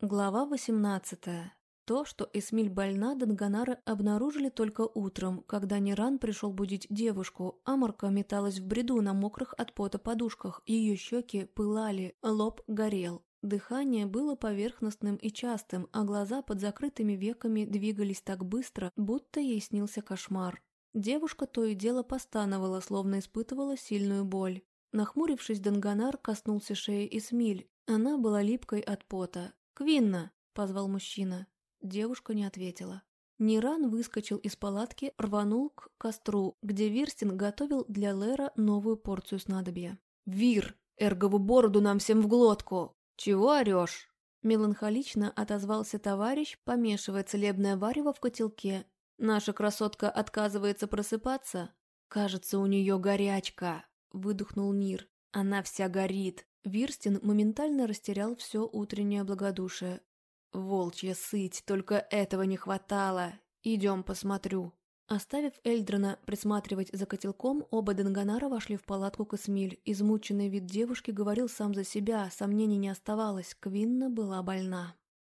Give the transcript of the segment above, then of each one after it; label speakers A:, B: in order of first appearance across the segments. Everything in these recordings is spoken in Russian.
A: Глава 18. То, что Эсмиль больна, Данганара обнаружили только утром, когда Ниран пришел будить девушку, а Марка металась в бреду на мокрых от пота подушках, ее щеки пылали, лоб горел. Дыхание было поверхностным и частым, а глаза под закрытыми веками двигались так быстро, будто ей снился кошмар. Девушка то и дело постановала, словно испытывала сильную боль. Нахмурившись, Данганар коснулся шеи Эсмиль. Она была липкой от пота. «Квинна!» – позвал мужчина. Девушка не ответила. Ниран выскочил из палатки, рванул к костру, где Вирстин готовил для Лера новую порцию снадобья. «Вир! Эргову бороду нам всем в глотку! Чего орешь?» Меланхолично отозвался товарищ, помешивая целебное варево в котелке. «Наша красотка отказывается просыпаться?» «Кажется, у нее горячка!» – выдохнул Нир. «Она вся горит!» Вирстин моментально растерял все утреннее благодушие. «Волчья сыть, только этого не хватало. Идем посмотрю». Оставив Эльдрона присматривать за котелком, оба Денганара вошли в палатку Космиль. Измученный вид девушки говорил сам за себя, сомнений не оставалось, Квинна была больна.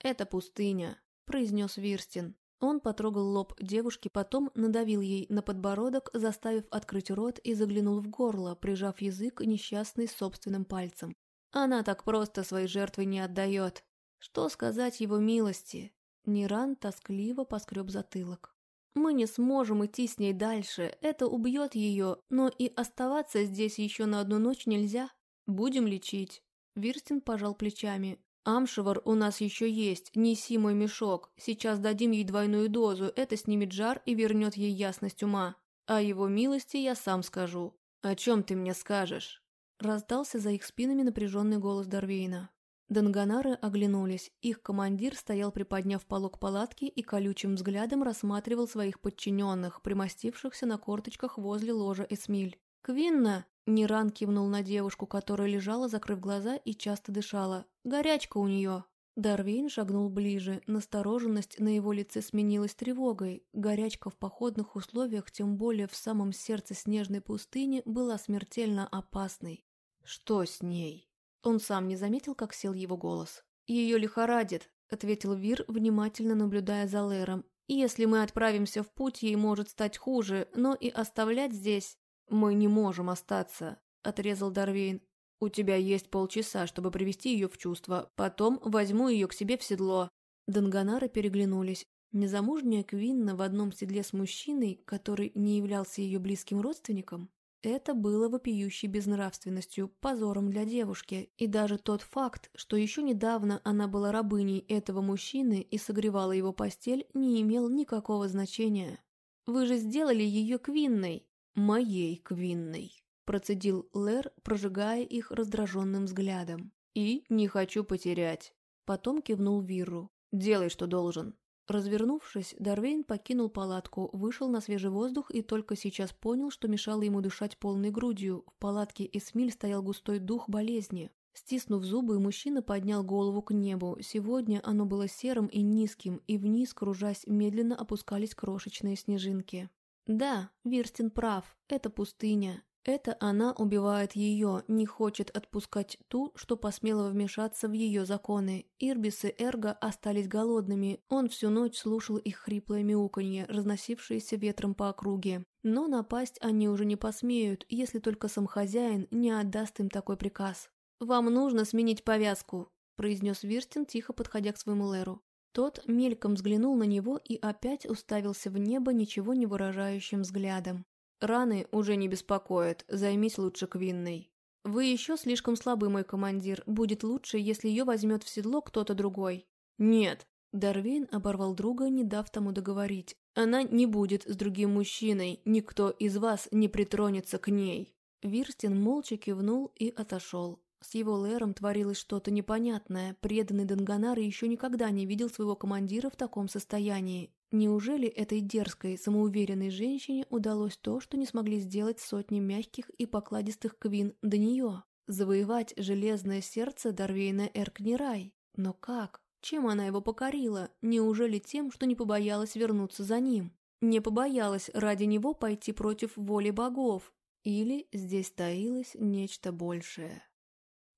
A: «Это пустыня», – произнес Вирстин. Он потрогал лоб девушки, потом надавил ей на подбородок, заставив открыть рот и заглянул в горло, прижав язык несчастный собственным пальцем. Она так просто своей жертвы не отдает. Что сказать его милости? Ниран тоскливо поскреб затылок. Мы не сможем идти с ней дальше, это убьет ее, но и оставаться здесь еще на одну ночь нельзя. Будем лечить. Вирстин пожал плечами. «Амшевар у нас еще есть, неси мой мешок. Сейчас дадим ей двойную дозу, это снимет жар и вернет ей ясность ума. О его милости я сам скажу. О чем ты мне скажешь?» Раздался за их спинами напряженный голос Дарвейна. Данганары оглянулись. Их командир стоял, приподняв полог палатки и колючим взглядом рассматривал своих подчиненных, примостившихся на корточках возле ложа Эсмиль. «Квинна!» Ниран кивнул на девушку, которая лежала, закрыв глаза и часто дышала. «Горячка у нее!» Дарвейн шагнул ближе, настороженность на его лице сменилась тревогой. Горячка в походных условиях, тем более в самом сердце снежной пустыни, была смертельно опасной. «Что с ней?» Он сам не заметил, как сел его голос. «Ее лихорадит», — ответил Вир, внимательно наблюдая за Лером. «Если мы отправимся в путь, ей может стать хуже, но и оставлять здесь «Мы не можем остаться», – отрезал Дарвейн. «У тебя есть полчаса, чтобы привести ее в чувство. Потом возьму ее к себе в седло». Данганары переглянулись. Незамужняя Квинна в одном седле с мужчиной, который не являлся ее близким родственником, это было вопиющей безнравственностью, позором для девушки, и даже тот факт, что еще недавно она была рабыней этого мужчины и согревала его постель, не имел никакого значения. «Вы же сделали ее Квинной!» «Моей Квинной», – процедил Лэр, прожигая их раздраженным взглядом. «И не хочу потерять». Потом кивнул Вирру. «Делай, что должен». Развернувшись, Дарвейн покинул палатку, вышел на свежий воздух и только сейчас понял, что мешало ему дышать полной грудью. В палатке Эсмиль стоял густой дух болезни. Стиснув зубы, мужчина поднял голову к небу. Сегодня оно было серым и низким, и вниз, кружась, медленно опускались крошечные снежинки. Да, Вирстин прав, это пустыня. Это она убивает ее, не хочет отпускать ту, что посмела вмешаться в ее законы. Ирбис и Эрго остались голодными, он всю ночь слушал их хриплое мяуканье, разносившееся ветром по округе. Но напасть они уже не посмеют, если только сам хозяин не отдаст им такой приказ. «Вам нужно сменить повязку», – произнес Вирстин, тихо подходя к своему Леру. Тот мельком взглянул на него и опять уставился в небо ничего не выражающим взглядом. «Раны уже не беспокоят, займись лучше Квинной». «Вы еще слишком слабый, мой командир. Будет лучше, если ее возьмет в седло кто-то другой». «Нет». Дарвейн оборвал друга, не дав тому договорить. «Она не будет с другим мужчиной, никто из вас не притронется к ней». Вирстин молча кивнул и отошел. С его Лером творилось что-то непонятное. Преданный Данганар еще никогда не видел своего командира в таком состоянии. Неужели этой дерзкой, самоуверенной женщине удалось то, что не смогли сделать сотни мягких и покладистых квин до нее? Завоевать железное сердце Дарвейна Эркнирай? Но как? Чем она его покорила? Неужели тем, что не побоялась вернуться за ним? Не побоялась ради него пойти против воли богов? Или здесь таилось нечто большее?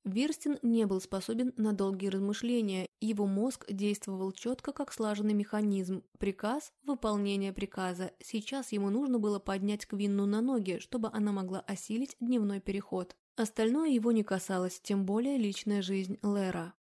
A: Вирстин не был способен на долгие размышления, его мозг действовал четко, как слаженный механизм. Приказ – выполнение приказа. Сейчас ему нужно было поднять Квинну на ноги, чтобы она могла осилить дневной переход. Остальное его не касалось, тем более личная жизнь Лера.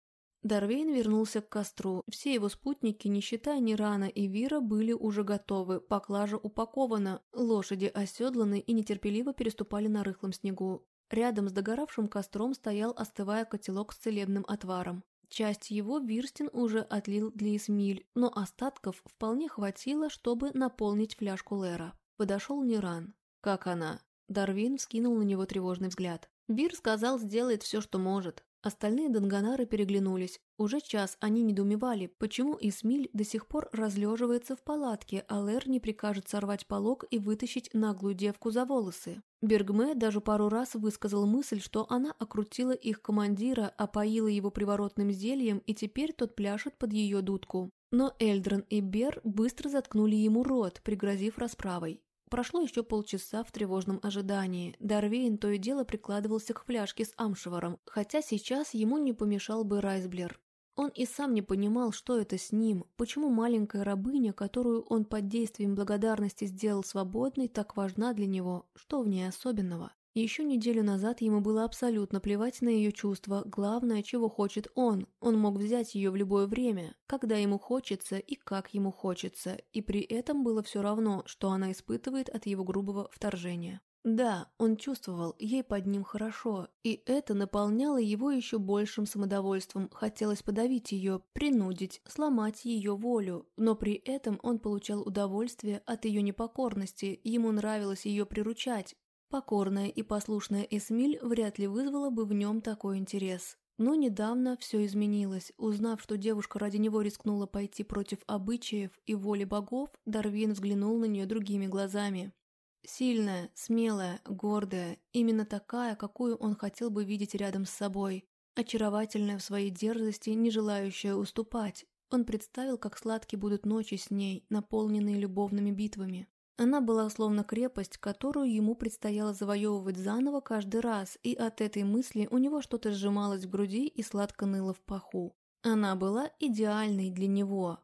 A: Дарвейн вернулся к костру. Все его спутники, не считая Нирана и Вира, были уже готовы, поклажа упакована, лошади оседланы и нетерпеливо переступали на рыхлом снегу. Рядом с догоравшим костром стоял, остывая котелок с целебным отваром. Часть его Вирстин уже отлил для Исмиль, но остатков вполне хватило, чтобы наполнить фляжку Лера. Подошел Ниран. «Как она?» Дарвин вскинул на него тревожный взгляд. Вир сказал, сделает все, что может. Остальные донганары переглянулись. Уже час они недоумевали, почему Исмиль до сих пор разлеживается в палатке, а Лэр не прикажет сорвать полог и вытащить наглую девку за волосы. Бергме даже пару раз высказал мысль, что она окрутила их командира, опоила его приворотным зельем, и теперь тот пляшет под ее дудку. Но Эльдрон и Бер быстро заткнули ему рот, пригрозив расправой. Прошло еще полчаса в тревожном ожидании. Дарвейн то и дело прикладывался к фляжке с амшеваром, хотя сейчас ему не помешал бы Райсблер. Он и сам не понимал, что это с ним, почему маленькая рабыня, которую он под действием благодарности сделал свободной, так важна для него, что в ней особенного. Еще неделю назад ему было абсолютно плевать на ее чувства, главное, чего хочет он. Он мог взять ее в любое время, когда ему хочется и как ему хочется, и при этом было все равно, что она испытывает от его грубого вторжения. Да, он чувствовал, ей под ним хорошо, и это наполняло его еще большим самодовольством. Хотелось подавить ее, принудить, сломать ее волю, но при этом он получал удовольствие от ее непокорности, ему нравилось ее приручать, Покорная и послушная Эсмиль вряд ли вызвала бы в нем такой интерес. Но недавно все изменилось. Узнав, что девушка ради него рискнула пойти против обычаев и воли богов, Дарвин взглянул на нее другими глазами. Сильная, смелая, гордая, именно такая, какую он хотел бы видеть рядом с собой. Очаровательная в своей дерзости, не желающая уступать. Он представил, как сладки будут ночи с ней, наполненные любовными битвами. Она была словно крепость, которую ему предстояло завоевывать заново каждый раз, и от этой мысли у него что-то сжималось в груди и сладко ныло в паху. Она была идеальной для него.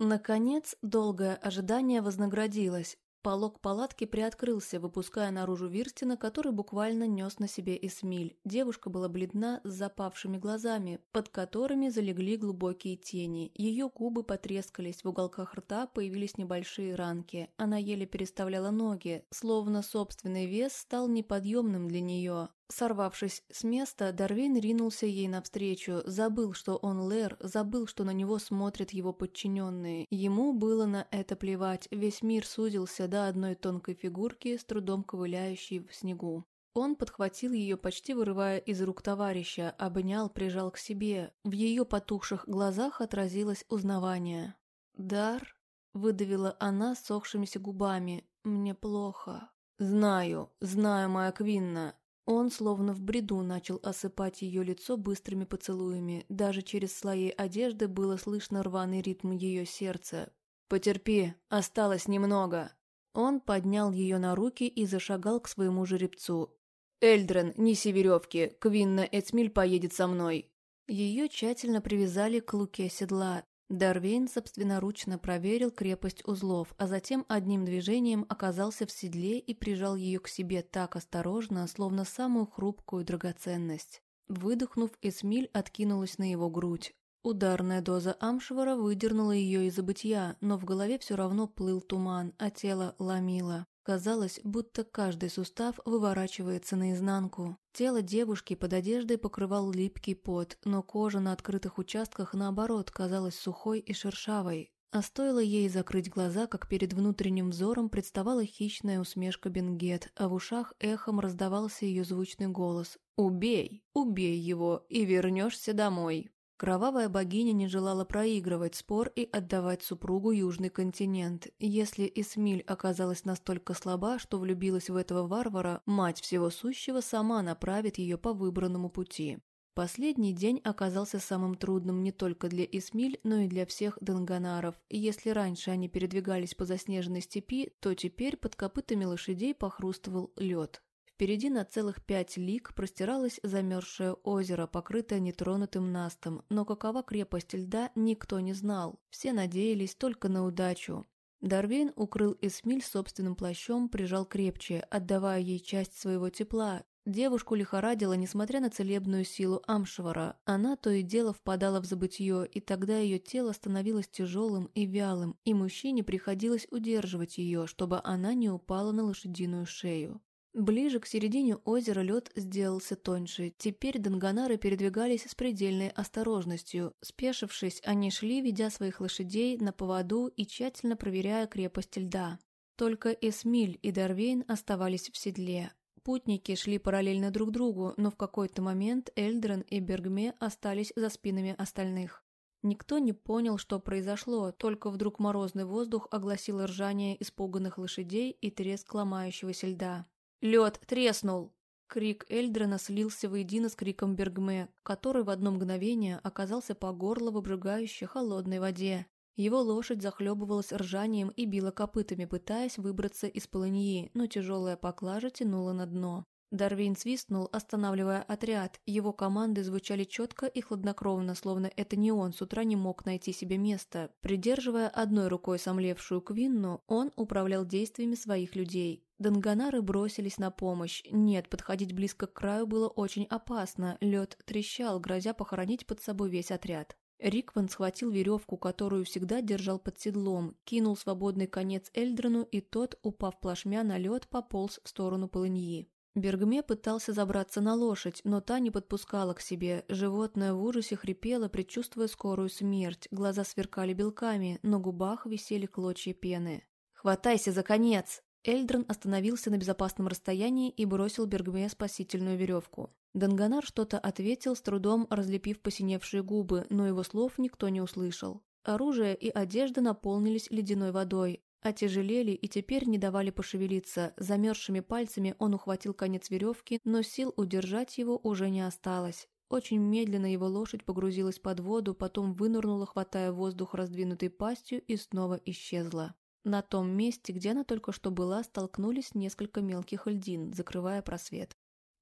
A: Наконец, долгое ожидание вознаградилось. Полог палатки приоткрылся, выпуская наружу Вирстина, который буквально нес на себе Эсмиль. Девушка была бледна с запавшими глазами, под которыми залегли глубокие тени. Ее губы потрескались, в уголках рта появились небольшие ранки. Она еле переставляла ноги, словно собственный вес стал неподъемным для нее. Сорвавшись с места, Дарвин ринулся ей навстречу, забыл, что он Лэр, забыл, что на него смотрят его подчиненные. Ему было на это плевать, весь мир сузился до одной тонкой фигурки, с трудом ковыляющей в снегу. Он подхватил ее, почти вырывая из рук товарища, обнял, прижал к себе. В ее потухших глазах отразилось узнавание. «Дар?» – выдавила она сохшимися губами. «Мне плохо». «Знаю, знаю, моя Квинна, он, словно в бреду, начал осыпать ее лицо быстрыми поцелуями. Даже через слои одежды было слышно рваный ритм ее сердца. «Потерпи, осталось немного». Он поднял ее на руки и зашагал к своему жеребцу. «Эльдрен, неси веревки, Квинна Эцмиль поедет со мной». Ее тщательно привязали к луке седла, Дарвейн собственноручно проверил крепость узлов, а затем одним движением оказался в седле и прижал ее к себе так осторожно, словно самую хрупкую драгоценность. Выдохнув, Эсмиль откинулась на его грудь. Ударная доза амшвара выдернула ее из забытья, но в голове все равно плыл туман, а тело ломило. Казалось, будто каждый сустав выворачивается наизнанку. Тело девушки под одеждой покрывал липкий пот, но кожа на открытых участках, наоборот, казалась сухой и шершавой. А стоило ей закрыть глаза, как перед внутренним взором представала хищная усмешка Бенгет, а в ушах эхом раздавался ее звучный голос «Убей! Убей его, и вернешься домой!» Кровавая богиня не желала проигрывать спор и отдавать супругу Южный континент. Если Эсмиль оказалась настолько слаба, что влюбилась в этого варвара, мать всего сущего сама направит ее по выбранному пути. Последний день оказался самым трудным не только для Эсмиль, но и для всех денганаров. Если раньше они передвигались по заснеженной степи, то теперь под копытами лошадей похрустывал лед. Впереди на целых пять лиг простиралось замерзшее озеро, покрытое нетронутым настом, но какова крепость льда, никто не знал. Все надеялись только на удачу. Дарвейн укрыл Эсмиль собственным плащом, прижал крепче, отдавая ей часть своего тепла. Девушку лихорадило, несмотря на целебную силу Амшвара. Она то и дело впадала в забытье, и тогда ее тело становилось тяжелым и вялым, и мужчине приходилось удерживать ее, чтобы она не упала на лошадиную шею. Ближе к середине озера лед сделался тоньше. Теперь донганары передвигались с предельной осторожностью. Спешившись, они шли, ведя своих лошадей на поводу и тщательно проверяя крепость льда. Только Эсмиль и Дарвейн оставались в седле. Путники шли параллельно друг другу, но в какой-то момент Эльдрен и Бергме остались за спинами остальных. Никто не понял, что произошло, только вдруг морозный воздух огласил ржание испуганных лошадей и треск ломающегося льда. Лед треснул!» Крик Эльдрена слился воедино с криком Бергме, который в одно мгновение оказался по горло в обжигающей холодной воде. Его лошадь захлебывалась ржанием и била копытами, пытаясь выбраться из полыньи, но тяжелая поклажа тянула на дно. Дарвин свистнул, останавливая отряд. Его команды звучали четко и хладнокровно, словно это не он с утра не мог найти себе места. Придерживая одной рукой сомлевшую Квинну, он управлял действиями своих людей. Данганары бросились на помощь. Нет, подходить близко к краю было очень опасно. Лед трещал, грозя похоронить под собой весь отряд. Рикван схватил веревку, которую всегда держал под седлом, кинул свободный конец Эльдрену, и тот, упав плашмя на лед, пополз в сторону полыньи. Бергме пытался забраться на лошадь, но та не подпускала к себе. Животное в ужасе хрипело, предчувствуя скорую смерть. Глаза сверкали белками, на губах висели клочья пены. «Хватайся за конец!» Эльдрон остановился на безопасном расстоянии и бросил Бергме спасительную веревку. Данганар что-то ответил, с трудом разлепив посиневшие губы, но его слов никто не услышал. Оружие и одежда наполнились ледяной водой, отяжелели и теперь не давали пошевелиться. Замерзшими пальцами он ухватил конец веревки, но сил удержать его уже не осталось. Очень медленно его лошадь погрузилась под воду, потом вынырнула, хватая воздух раздвинутой пастью и снова исчезла. На том месте, где она только что была, столкнулись несколько мелких льдин, закрывая просвет.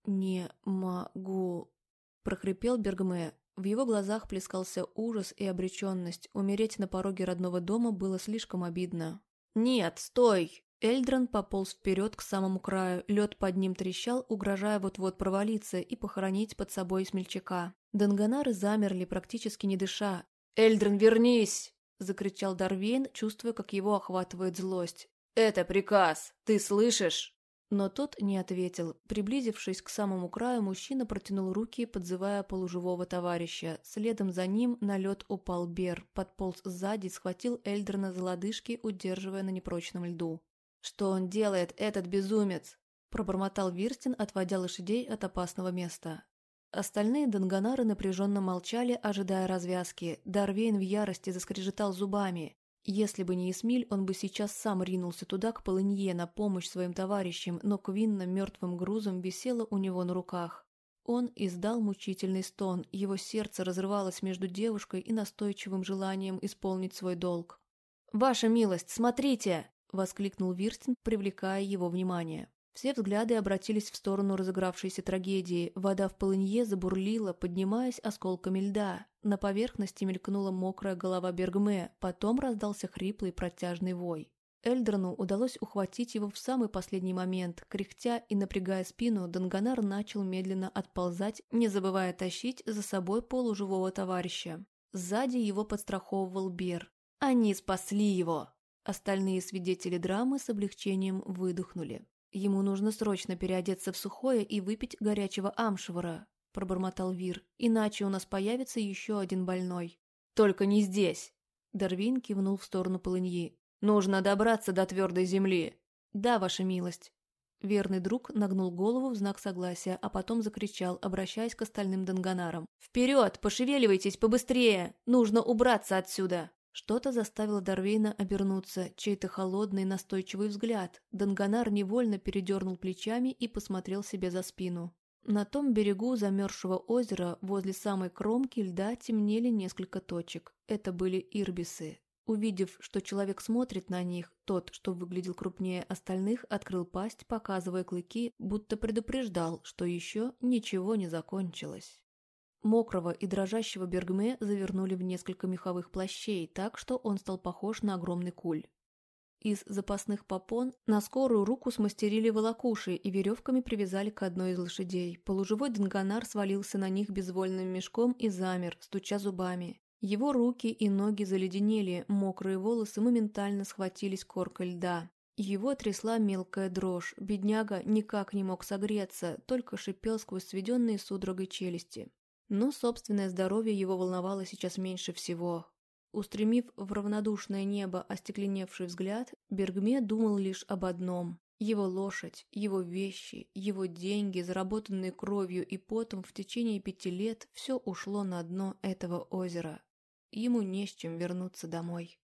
A: «Не могу...» – прохрипел Бергме. В его глазах плескался ужас и обреченность. Умереть на пороге родного дома было слишком обидно. «Нет, стой!» Эльдрон пополз вперед к самому краю, лед под ним трещал, угрожая вот-вот провалиться и похоронить под собой смельчака. Данганары замерли, практически не дыша. «Эльдрон, вернись!» – закричал Дарвейн, чувствуя, как его охватывает злость. «Это приказ! Ты слышишь?» Но тот не ответил. Приблизившись к самому краю, мужчина протянул руки, подзывая полуживого товарища. Следом за ним на лед упал Бер, подполз сзади, схватил Эльдрона за лодыжки, удерживая на непрочном льду. «Что он делает, этот безумец?» – пробормотал Вирстин, отводя лошадей от опасного места. Остальные донганары напряженно молчали, ожидая развязки. Дарвейн в ярости заскрежетал зубами. Если бы не Эсмиль, он бы сейчас сам ринулся туда, к полынье, на помощь своим товарищам, но Квинна мертвым грузом висела у него на руках. Он издал мучительный стон, его сердце разрывалось между девушкой и настойчивым желанием исполнить свой долг. «Ваша милость, смотрите!» – воскликнул Вирстин, привлекая его внимание. Все взгляды обратились в сторону разыгравшейся трагедии. Вода в полынье забурлила, поднимаясь осколками льда. На поверхности мелькнула мокрая голова Бергме, потом раздался хриплый протяжный вой. Эльдрону удалось ухватить его в самый последний момент. Кряхтя и напрягая спину, Данганар начал медленно отползать, не забывая тащить за собой полуживого товарища. Сзади его подстраховывал Бер. Они спасли его! Остальные свидетели драмы с облегчением выдохнули. «Ему нужно срочно переодеться в сухое и выпить горячего амшвара», – пробормотал Вир, – «иначе у нас появится еще один больной». «Только не здесь!» – Дарвин кивнул в сторону полыньи. «Нужно добраться до твердой земли!» «Да, ваша милость!» Верный друг нагнул голову в знак согласия, а потом закричал, обращаясь к остальным данганарам. «Вперед! Пошевеливайтесь побыстрее! Нужно убраться отсюда!» Что-то заставило Дарвейна обернуться, чей-то холодный настойчивый взгляд. Данганар невольно передернул плечами и посмотрел себе за спину. На том берегу замерзшего озера возле самой кромки льда темнели несколько точек. Это были ирбисы. Увидев, что человек смотрит на них, тот, что выглядел крупнее остальных, открыл пасть, показывая клыки, будто предупреждал, что еще ничего не закончилось. Мокрого и дрожащего Бергме завернули в несколько меховых плащей, так что он стал похож на огромный куль. Из запасных попон на скорую руку смастерили волокуши и веревками привязали к одной из лошадей. Полуживой Данганар свалился на них безвольным мешком и замер, стуча зубами. Его руки и ноги заледенели, мокрые волосы моментально схватились коркой льда. Его трясла мелкая дрожь, бедняга никак не мог согреться, только шипел сквозь сведенные судорогой челюсти. Но собственное здоровье его волновало сейчас меньше всего. Устремив в равнодушное небо остекленевший взгляд, Бергме думал лишь об одном. Его лошадь, его вещи, его деньги, заработанные кровью и потом в течение пяти лет, все ушло на дно этого озера. Ему не с чем вернуться домой.